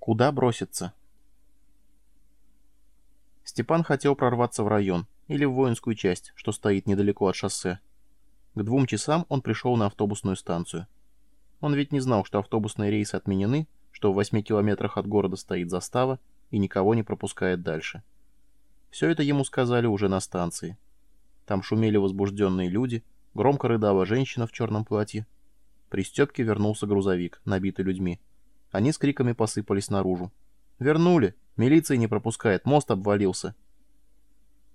Куда броситься? Степан хотел прорваться в район или в воинскую часть, что стоит недалеко от шоссе. К двум часам он пришел на автобусную станцию. Он ведь не знал, что автобусные рейсы отменены, что в восьми километрах от города стоит застава и никого не пропускает дальше. Все это ему сказали уже на станции. Там шумели возбужденные люди, громко рыдала женщина в черном платье. При Степке вернулся грузовик, набитый людьми. Они с криками посыпались наружу. «Вернули! Милиция не пропускает, мост обвалился!»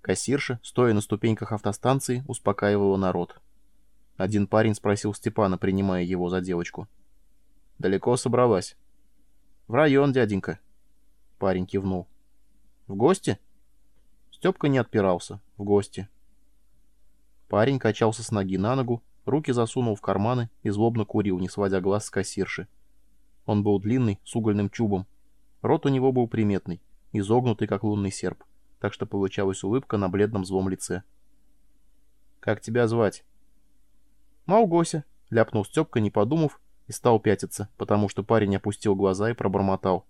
Кассирша, стоя на ступеньках автостанции, успокаивала народ. Один парень спросил Степана, принимая его за девочку. «Далеко собралась?» «В район, дяденька». Парень кивнул. «В гости?» Степка не отпирался. «В гости». Парень качался с ноги на ногу, руки засунул в карманы и злобно курил, не сводя глаз с кассирши. Он был длинный, с угольным чубом. Рот у него был приметный, изогнутый, как лунный серп, так что получалась улыбка на бледном злом лице. «Как тебя звать?» «Маугося», — ляпнул Степка, не подумав, и стал пятиться, потому что парень опустил глаза и пробормотал.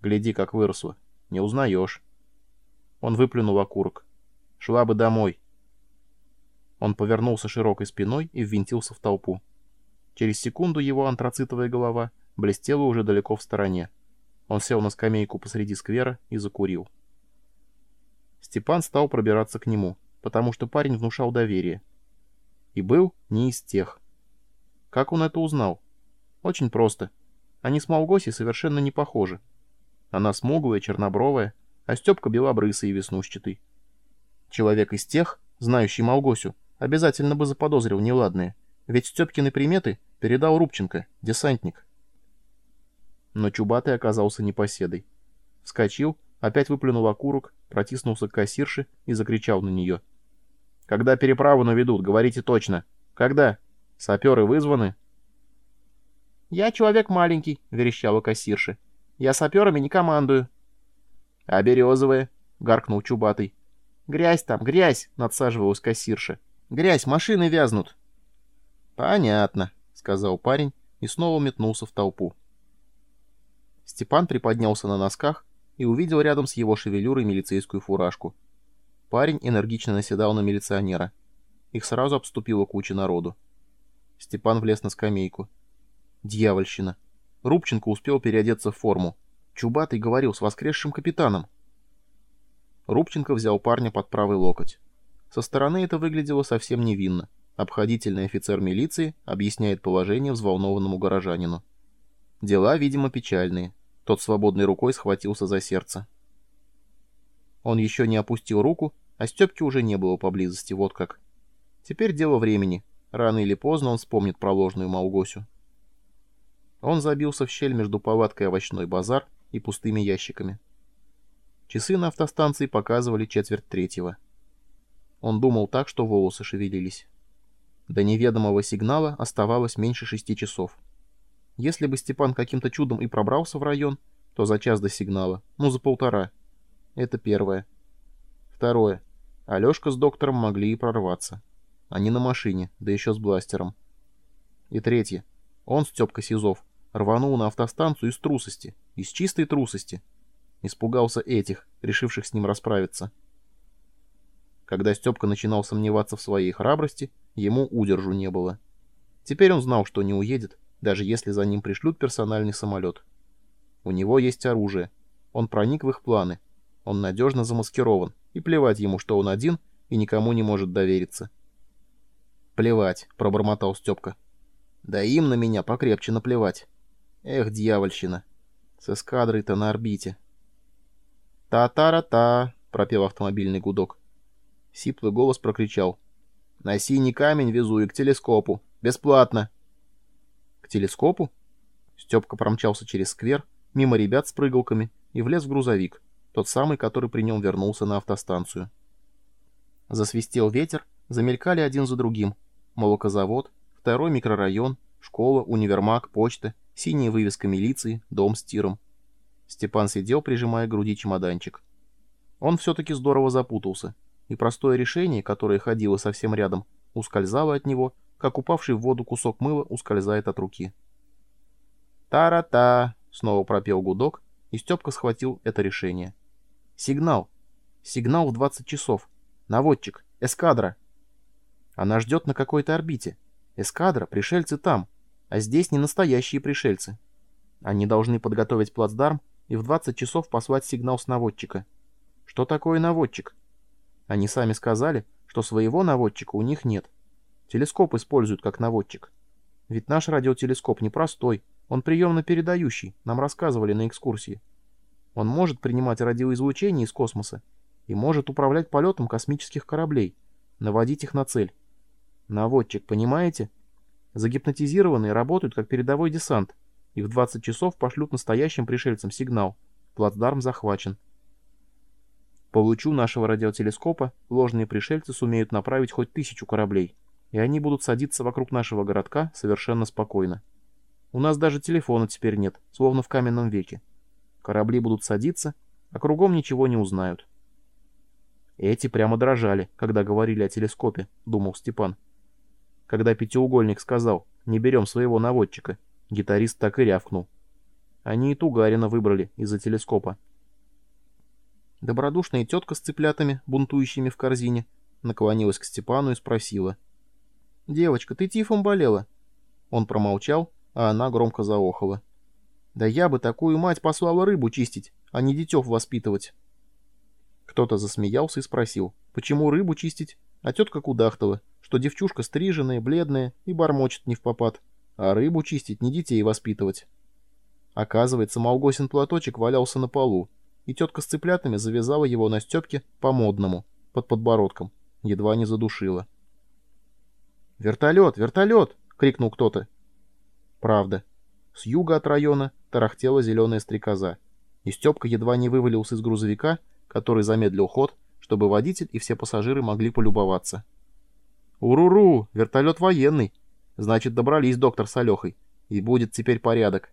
«Гляди, как выросла. Не узнаешь». Он выплюнул окурок. «Шла бы домой». Он повернулся широкой спиной и ввинтился в толпу. Через секунду его антрацитовая голова — блестела уже далеко в стороне. Он сел на скамейку посреди сквера и закурил. Степан стал пробираться к нему, потому что парень внушал доверие. И был не из тех. Как он это узнал? Очень просто. Они с Малгоси совершенно не похожи. Она смуглая, чернобровая, а Степка белобрысый и веснущатый. Человек из тех, знающий Малгосю, обязательно бы заподозрил неладное, ведь Степкины приметы передал Рубченко, десантник. Но Чубатый оказался непоседой. Вскочил, опять выплюнул окурок, протиснулся к кассирше и закричал на нее. «Когда переправу наведут, говорите точно. Когда? Саперы вызваны?» «Я человек маленький», — верещала кассирша. «Я саперами не командую». «А березовые?» — гаркнул Чубатый. «Грязь там, грязь!» — надсаживалась кассирша. «Грязь, машины вязнут». «Понятно», — сказал парень и снова метнулся в толпу. Степан приподнялся на носках и увидел рядом с его шевелюрой милицейскую фуражку. Парень энергично наседал на милиционера. Их сразу обступила куча народу. Степан влез на скамейку. Дьявольщина. Рубченко успел переодеться в форму. Чубатый говорил с воскресшим капитаном. Рубченко взял парня под правый локоть. Со стороны это выглядело совсем невинно. Обходительный офицер милиции объясняет положение взволнованному горожанину. Дела, видимо, печальные. Тот свободной рукой схватился за сердце. Он еще не опустил руку, а Степки уже не было поблизости, вот как. Теперь дело времени. Рано или поздно он вспомнит про ложную Маугосю. Он забился в щель между палаткой «Овощной базар» и пустыми ящиками. Часы на автостанции показывали четверть третьего. Он думал так, что волосы шевелились. До неведомого сигнала оставалось меньше шести часов. Если бы Степан каким-то чудом и пробрался в район, то за час до сигнала, ну за полтора. Это первое. Второе. Алешка с доктором могли и прорваться. Они на машине, да еще с бластером. И третье. Он, Степка Сизов, рванул на автостанцию из трусости, из чистой трусости. Испугался этих, решивших с ним расправиться. Когда Степка начинал сомневаться в своей храбрости, ему удержу не было. Теперь он знал, что не уедет, даже если за ним пришлют персональный самолет. У него есть оружие. Он проник в их планы. Он надежно замаскирован, и плевать ему, что он один и никому не может довериться. «Плевать», — пробормотал Степка. «Да им на меня покрепче наплевать. Эх, дьявольщина. С эскадрой-то на орбите». «Та-та-ра-та», — пропел автомобильный гудок. Сиплый голос прокричал. «На синий камень везу и к телескопу. Бесплатно!» Телескопу? Степка промчался через сквер, мимо ребят с прыгалками и влез в грузовик, тот самый, который при нем вернулся на автостанцию. Засвистел ветер, замелькали один за другим. Молокозавод, второй микрорайон, школа, универмаг, почта, синяя вывеска милиции, дом с тиром. Степан сидел, прижимая к груди чемоданчик. Он все-таки здорово запутался, и простое решение, которое ходило совсем рядом, ускользало от него как упавший в воду кусок мыла ускользает от руки. «Та-ра-та!» — снова пропел гудок, и Степка схватил это решение. «Сигнал! Сигнал в 20 часов! Наводчик! Эскадра!» Она ждет на какой-то орбите. Эскадра, пришельцы там, а здесь не настоящие пришельцы. Они должны подготовить плацдарм и в 20 часов послать сигнал с наводчика. Что такое наводчик? Они сами сказали, что своего наводчика у них нет. Телескоп используют как наводчик. Ведь наш радиотелескоп непростой, он приемно-передающий, нам рассказывали на экскурсии. Он может принимать радиоизлучение из космоса и может управлять полетом космических кораблей, наводить их на цель. Наводчик, понимаете? Загипнотизированные работают как передовой десант, и в 20 часов пошлют настоящим пришельцам сигнал. Плацдарм захвачен. По лучу нашего радиотелескопа ложные пришельцы сумеют направить хоть тысячу кораблей, и они будут садиться вокруг нашего городка совершенно спокойно. У нас даже телефона теперь нет, словно в каменном веке. Корабли будут садиться, а кругом ничего не узнают. Эти прямо дрожали, когда говорили о телескопе, думал Степан. Когда пятиугольник сказал «не берем своего наводчика», гитарист так и рявкнул. Они и Тугарина выбрали из-за телескопа. Добродушная тетка с цыплятами, бунтующими в корзине, наклонилась к Степану и спросила. «Девочка, ты тифом болела?» Он промолчал, а она громко заохала. «Да я бы такую мать послала рыбу чистить, а не детев воспитывать». Кто-то засмеялся и спросил, почему рыбу чистить, а тетка кудахтала что девчушка стриженная, бледная и бормочет не в попад, а рыбу чистить, не детей воспитывать. Оказывается, Малгосин платочек валялся на полу, и тетка с цыплятами завязала его на Степке по-модному, под подбородком, едва не задушила. «Вертолет! Вертолет!» — крикнул кто-то. Правда. С юга от района тарахтела зеленая стрекоза, и Степка едва не вывалился из грузовика, который замедлил ход, чтобы водитель и все пассажиры могли полюбоваться. «Уруру! Вертолет военный! Значит, добрались доктор с Алехой, и будет теперь порядок».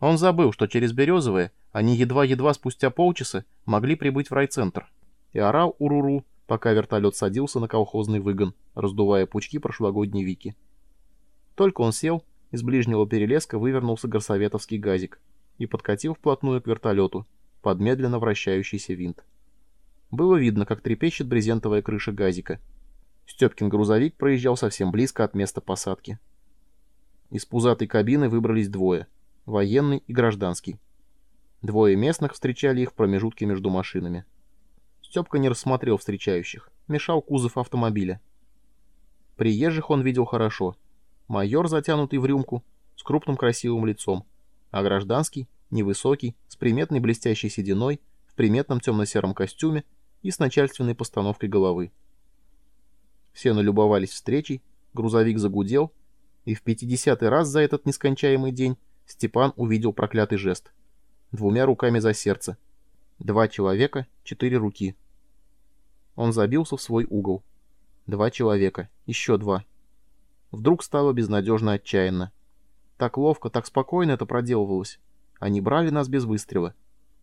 Он забыл, что через Березовое они едва-едва спустя полчаса могли прибыть в райцентр, и орал «Уруру!», пока вертолет садился на колхозный выгон, раздувая пучки прошлогодней Вики. Только он сел, из ближнего перелеска вывернулся горсоветовский газик и подкатил вплотную к вертолету под медленно вращающийся винт. Было видно, как трепещет брезентовая крыша газика — Степкин грузовик проезжал совсем близко от места посадки. Из пузатой кабины выбрались двое — военный и гражданский. Двое местных встречали их в промежутке между машинами. Степка не рассмотрел встречающих, мешал кузов автомобиля. Приезжих он видел хорошо. Майор, затянутый в рюмку, с крупным красивым лицом, а гражданский, невысокий, с приметной блестящей сединой, в приметном темно-сером костюме и с начальственной постановкой головы. Все налюбовались встречей, грузовик загудел, и в пятидесятый раз за этот нескончаемый день Степан увидел проклятый жест. Двумя руками за сердце. Два человека, четыре руки. Он забился в свой угол. Два человека, еще два. Вдруг стало безнадежно отчаянно. Так ловко, так спокойно это проделывалось. Они брали нас без выстрела.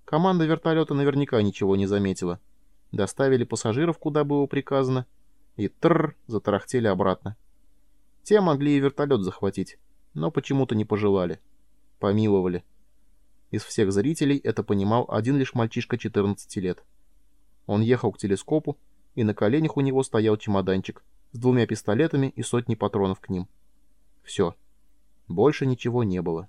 Команда вертолета наверняка ничего не заметила. Доставили пассажиров, куда было приказано, и тррр затарахтели обратно. Те могли и вертолет захватить, но почему-то не пожелали. Помиловали. Из всех зрителей это понимал один лишь мальчишка 14 лет. Он ехал к телескопу, и на коленях у него стоял чемоданчик с двумя пистолетами и сотней патронов к ним. Все. Больше ничего не было.